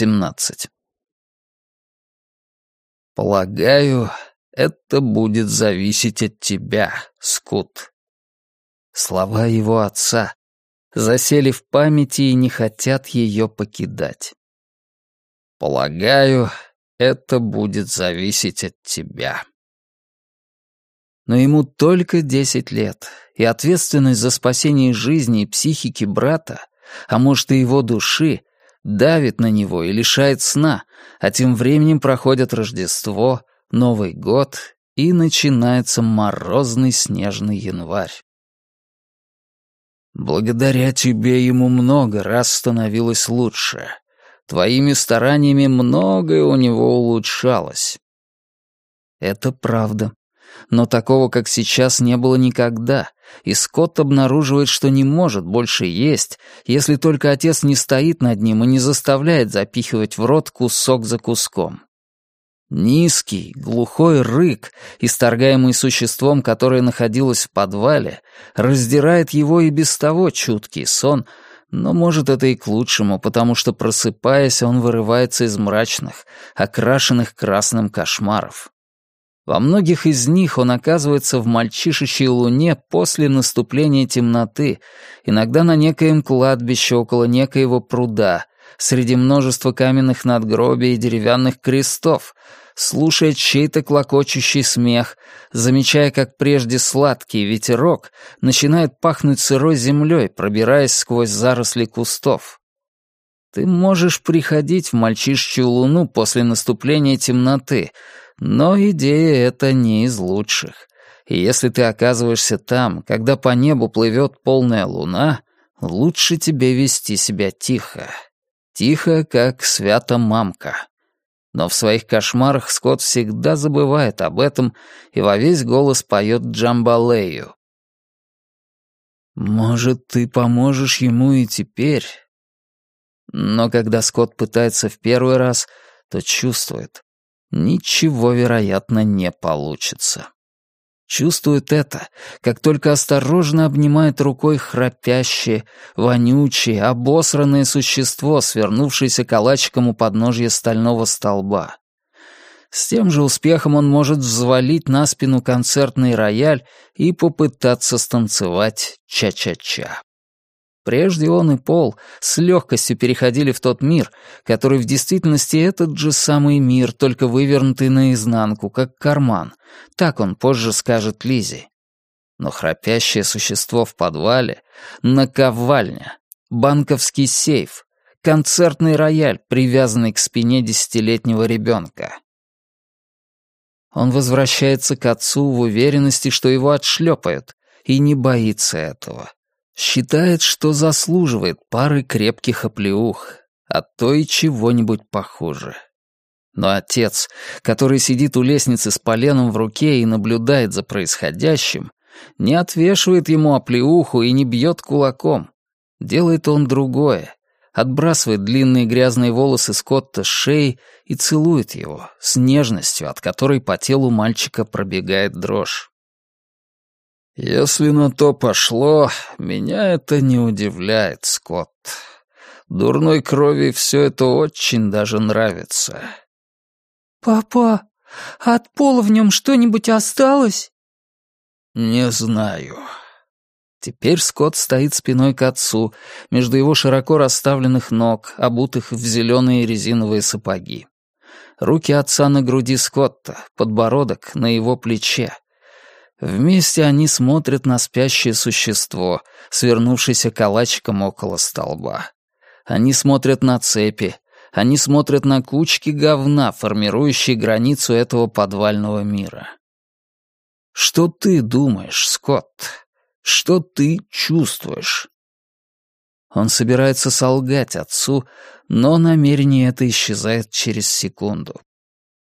18. Полагаю, это будет зависеть от тебя, Скут. Слова его отца засели в памяти и не хотят ее покидать. Полагаю, это будет зависеть от тебя. Но ему только десять лет, и ответственность за спасение жизни и психики брата, а может и его души, давит на него и лишает сна, а тем временем проходит Рождество, Новый год и начинается морозный снежный январь. Благодаря тебе ему много раз становилось лучше. Твоими стараниями многое у него улучшалось. Это правда. Но такого, как сейчас, не было никогда, и Скотт обнаруживает, что не может больше есть, если только отец не стоит над ним и не заставляет запихивать в рот кусок за куском. Низкий, глухой рык, исторгаемый существом, которое находилось в подвале, раздирает его и без того чуткий сон, но, может, это и к лучшему, потому что, просыпаясь, он вырывается из мрачных, окрашенных красным кошмаров. Во многих из них он оказывается в мальчишечьей луне после наступления темноты, иногда на некоем кладбище около некоего пруда, среди множества каменных надгробий и деревянных крестов, слушая чей-то клокочущий смех, замечая, как прежде сладкий ветерок начинает пахнуть сырой землей, пробираясь сквозь заросли кустов. Ты можешь приходить в мальчишечью луну после наступления темноты, но идея эта не из лучших. И если ты оказываешься там, когда по небу плывет полная луна, лучше тебе вести себя тихо. Тихо, как свята мамка. Но в своих кошмарах Скотт всегда забывает об этом и во весь голос поет Джамбалею. «Может, ты поможешь ему и теперь?» Но когда Скотт пытается в первый раз, то чувствует, ничего, вероятно, не получится. Чувствует это, как только осторожно обнимает рукой храпящее, вонючее, обосранное существо, свернувшееся калачиком у подножья стального столба. С тем же успехом он может взвалить на спину концертный рояль и попытаться станцевать ча-ча-ча. Прежде он и Пол с легкостью переходили в тот мир, который в действительности этот же самый мир, только вывернутый наизнанку, как карман. Так он позже скажет Лизе. Но храпящее существо в подвале, наковальня, банковский сейф, концертный рояль, привязанный к спине десятилетнего ребенка. Он возвращается к отцу в уверенности, что его отшлепают, и не боится этого. Считает, что заслуживает пары крепких оплеух, а то и чего-нибудь похуже. Но отец, который сидит у лестницы с поленом в руке и наблюдает за происходящим, не отвешивает ему оплеуху и не бьет кулаком. Делает он другое. Отбрасывает длинные грязные волосы Скотта с шеи и целует его с нежностью, от которой по телу мальчика пробегает дрожь. «Если на то пошло, меня это не удивляет, Скотт. Дурной крови все это очень даже нравится». «Папа, от пола в нем что-нибудь осталось?» «Не знаю». Теперь Скотт стоит спиной к отцу, между его широко расставленных ног, обутых в зеленые резиновые сапоги. Руки отца на груди Скотта, подбородок на его плече. Вместе они смотрят на спящее существо, свернувшееся калачиком около столба. Они смотрят на цепи, они смотрят на кучки говна, формирующие границу этого подвального мира. Что ты думаешь, Скотт? Что ты чувствуешь? Он собирается солгать отцу, но намерение это исчезает через секунду.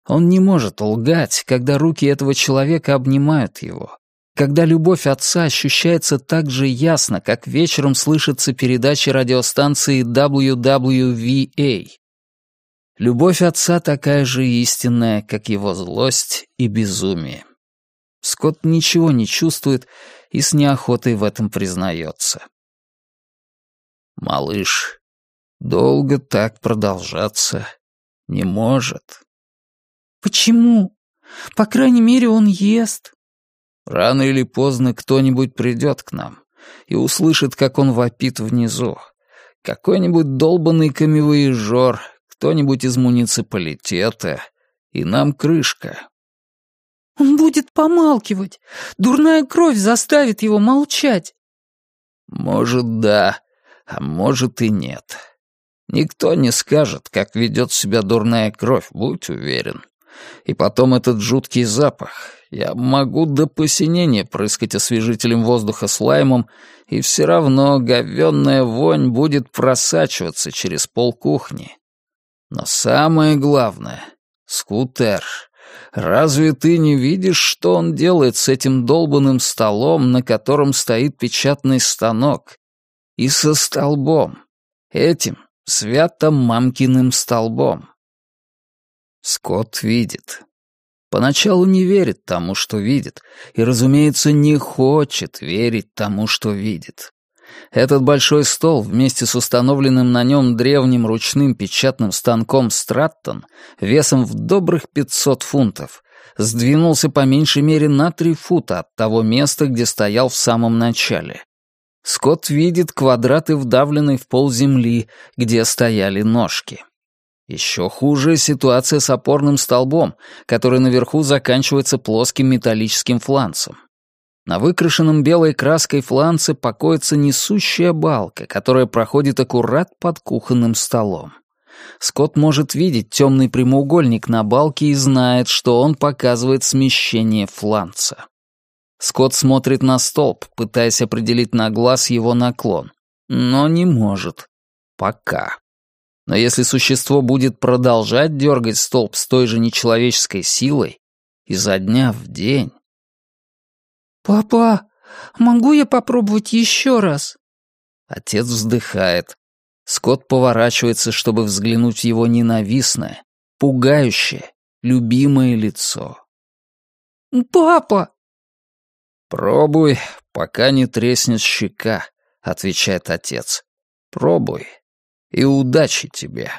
Он не может лгать, когда руки этого человека обнимают его, когда любовь отца ощущается так же ясно, как вечером слышится передача радиостанции WWVA. Любовь отца такая же истинная, как его злость и безумие. Скотт ничего не чувствует и с неохотой в этом признается. «Малыш, Долго так продолжаться не может. Почему? По крайней мере, он ест. Рано или поздно кто-нибудь придет к нам и услышит, как он вопит внизу. Какой-нибудь долбанный камевоежор, кто-нибудь из муниципалитета, и нам крышка. Он будет помалкивать. Дурная кровь заставит его молчать. Может, да, а может и нет. Никто не скажет, как ведет себя дурная кровь, будь уверен. И потом этот жуткий запах. Я могу до посинения прыскать освежителем воздуха с лаймом, и все равно говенная вонь будет просачиваться через пол кухни. Но самое главное — скутер. Разве ты не видишь, что он делает с этим долбанным столом, на котором стоит печатный станок? И со столбом. Этим свято-мамкиным столбом. Скотт видит. Поначалу не верит тому, что видит, и, разумеется, не хочет верить тому, что видит. Этот большой стол вместе с установленным на нем древним ручным печатным станком Страттон весом в добрых 500 фунтов сдвинулся по меньшей мере на три фута от того места, где стоял в самом начале. Скотт видит квадраты вдавленной в пол земли, где стояли ножки. Еще хуже ситуация с опорным столбом, который наверху заканчивается плоским металлическим фланцем. На выкрашенном белой краской фланце покоится несущая балка, которая проходит аккурат под кухонным столом. Скотт может видеть темный прямоугольник на балке и знает, что он показывает смещение фланца. Скотт смотрит на столб, пытаясь определить на глаз его наклон, но не может. Пока. Но если существо будет продолжать дергать столб с той же нечеловеческой силой, изо дня в день... «Папа, могу я попробовать еще раз?» Отец вздыхает. Скотт поворачивается, чтобы взглянуть в его ненавистное, пугающее, любимое лицо. «Папа!» «Пробуй, пока не треснет щека», — отвечает отец. «Пробуй, и удачи тебе».